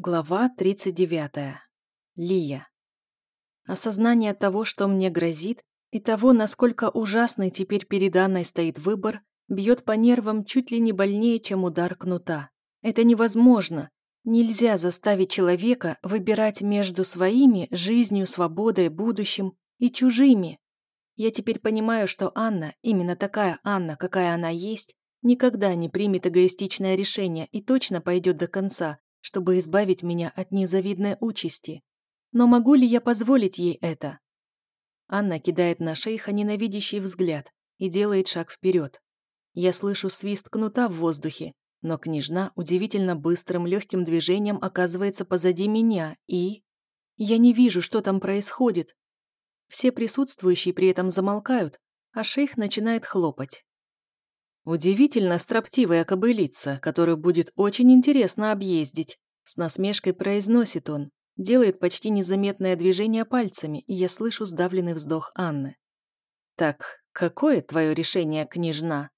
Глава 39. Лия. Осознание того, что мне грозит, и того, насколько ужасный теперь перед Анной стоит выбор, бьет по нервам чуть ли не больнее, чем удар кнута. Это невозможно. Нельзя заставить человека выбирать между своими, жизнью, свободой, будущим и чужими. Я теперь понимаю, что Анна, именно такая Анна, какая она есть, никогда не примет эгоистичное решение и точно пойдет до конца, чтобы избавить меня от незавидной участи. Но могу ли я позволить ей это? Анна кидает на шейха ненавидящий взгляд и делает шаг вперед. Я слышу свист кнута в воздухе, но княжна удивительно быстрым легким движением оказывается позади меня и... Я не вижу, что там происходит. Все присутствующие при этом замолкают, а шейх начинает хлопать. Удивительно строптивая кобылица, которую будет очень интересно объездить. С насмешкой произносит он, делает почти незаметное движение пальцами, и я слышу сдавленный вздох Анны. «Так, какое твое решение, княжна?»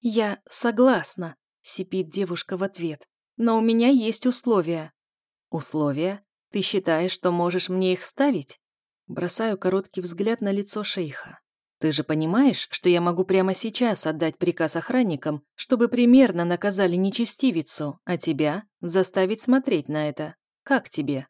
«Я согласна», — сипит девушка в ответ. «Но у меня есть условия». «Условия? Ты считаешь, что можешь мне их ставить?» Бросаю короткий взгляд на лицо шейха. Ты же понимаешь, что я могу прямо сейчас отдать приказ охранникам, чтобы примерно наказали нечестивицу, а тебя заставить смотреть на это. Как тебе?»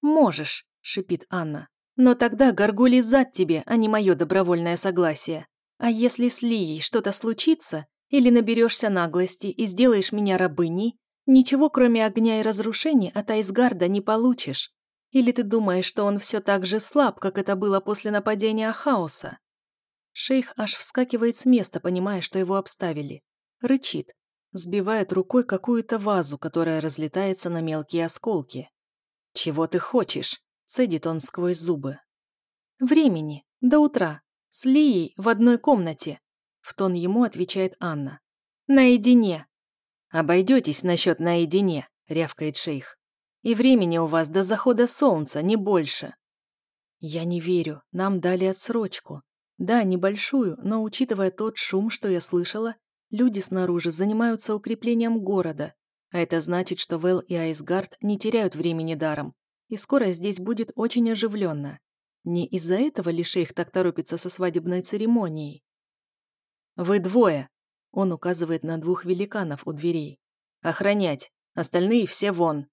«Можешь», — шипит Анна. «Но тогда горгулий зад тебе, а не мое добровольное согласие. А если с Лией что-то случится, или наберешься наглости и сделаешь меня рабыней, ничего кроме огня и разрушений от Айсгарда не получишь. Или ты думаешь, что он все так же слаб, как это было после нападения хаоса? Шейх аж вскакивает с места, понимая, что его обставили. Рычит. Сбивает рукой какую-то вазу, которая разлетается на мелкие осколки. «Чего ты хочешь?» – цедит он сквозь зубы. «Времени. До утра. С Лией в одной комнате», – в тон ему отвечает Анна. «Наедине». «Обойдетесь насчет наедине», – рявкает шейх. «И времени у вас до захода солнца, не больше». «Я не верю. Нам дали отсрочку. Да, небольшую, но учитывая тот шум, что я слышала, люди снаружи занимаются укреплением города, а это значит, что Вэл и Айсгард не теряют времени даром, и скоро здесь будет очень оживленно. Не из-за этого ли шейх так торопится со свадебной церемонией? «Вы двое!» – он указывает на двух великанов у дверей. «Охранять! Остальные все вон!»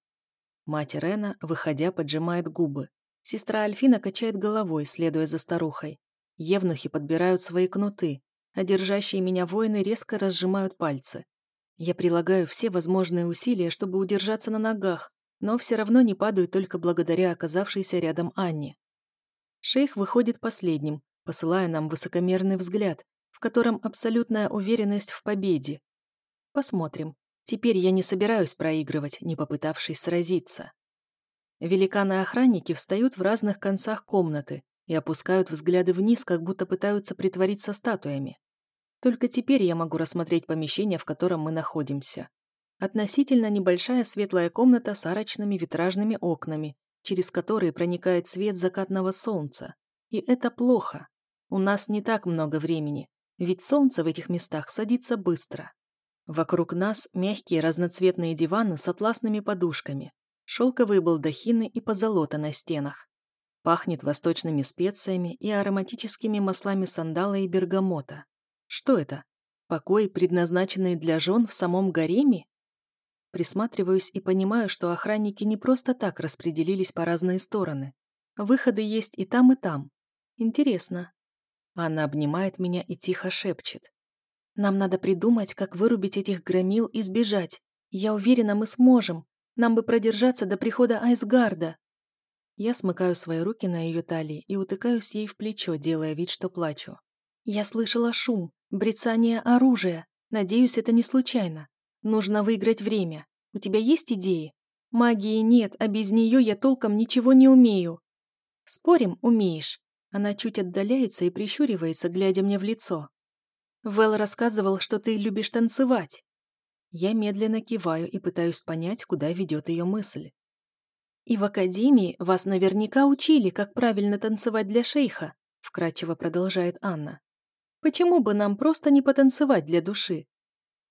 Мать Рена, выходя, поджимает губы. Сестра Альфина качает головой, следуя за старухой. Евнухи подбирают свои кнуты, а держащие меня воины резко разжимают пальцы. Я прилагаю все возможные усилия, чтобы удержаться на ногах, но все равно не падаю только благодаря оказавшейся рядом Анне. Шейх выходит последним, посылая нам высокомерный взгляд, в котором абсолютная уверенность в победе. Посмотрим. Теперь я не собираюсь проигрывать, не попытавшись сразиться. Великаны-охранники встают в разных концах комнаты, и опускают взгляды вниз, как будто пытаются притвориться статуями. Только теперь я могу рассмотреть помещение, в котором мы находимся. Относительно небольшая светлая комната с арочными витражными окнами, через которые проникает свет закатного солнца. И это плохо. У нас не так много времени, ведь солнце в этих местах садится быстро. Вокруг нас мягкие разноцветные диваны с атласными подушками, шелковые балдахины и позолота на стенах. Пахнет восточными специями и ароматическими маслами сандала и бергамота. Что это? Покой, предназначенный для жен в самом гареме? Присматриваюсь и понимаю, что охранники не просто так распределились по разные стороны. Выходы есть и там, и там. Интересно. Она обнимает меня и тихо шепчет. Нам надо придумать, как вырубить этих громил и сбежать. Я уверена, мы сможем. Нам бы продержаться до прихода Айсгарда. Я смыкаю свои руки на ее талии и утыкаюсь ей в плечо, делая вид, что плачу. Я слышала шум, брецание оружия. Надеюсь, это не случайно. Нужно выиграть время. У тебя есть идеи? Магии нет, а без нее я толком ничего не умею. Спорим, умеешь. Она чуть отдаляется и прищуривается, глядя мне в лицо. Вэл рассказывал, что ты любишь танцевать. Я медленно киваю и пытаюсь понять, куда ведет ее мысль. «И в академии вас наверняка учили, как правильно танцевать для шейха», вкратчиво продолжает Анна. «Почему бы нам просто не потанцевать для души?»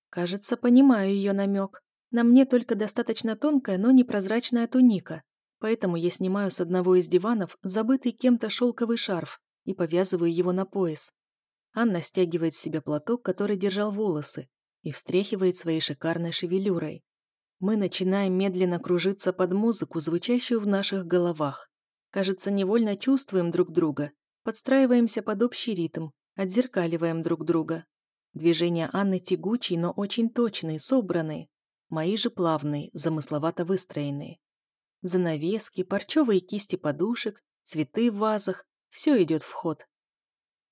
Кажется, понимаю ее намек. На мне только достаточно тонкая, но непрозрачная туника, поэтому я снимаю с одного из диванов забытый кем-то шелковый шарф и повязываю его на пояс. Анна стягивает с себя платок, который держал волосы, и встряхивает своей шикарной шевелюрой. Мы начинаем медленно кружиться под музыку, звучащую в наших головах. Кажется, невольно чувствуем друг друга, подстраиваемся под общий ритм, отзеркаливаем друг друга. Движения Анны тягучие, но очень точные, собранные. Мои же плавные, замысловато выстроенные. Занавески, парчевые кисти подушек, цветы в вазах – все идет в ход.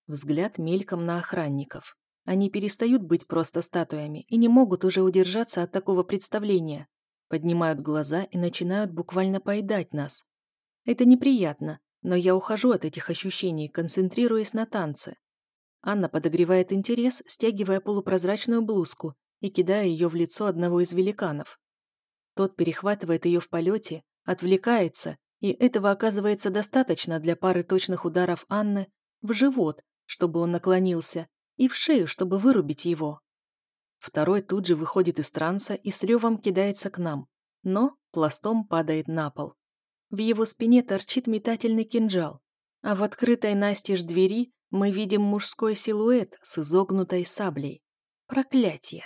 Взгляд мельком на охранников. Они перестают быть просто статуями и не могут уже удержаться от такого представления. Поднимают глаза и начинают буквально поедать нас. Это неприятно, но я ухожу от этих ощущений, концентрируясь на танце. Анна подогревает интерес, стягивая полупрозрачную блузку и кидая ее в лицо одного из великанов. Тот перехватывает ее в полете, отвлекается, и этого оказывается достаточно для пары точных ударов Анны в живот, чтобы он наклонился, и в шею, чтобы вырубить его. Второй тут же выходит из транса и с ревом кидается к нам, но пластом падает на пол. В его спине торчит метательный кинжал, а в открытой настежь двери мы видим мужской силуэт с изогнутой саблей. Проклятие!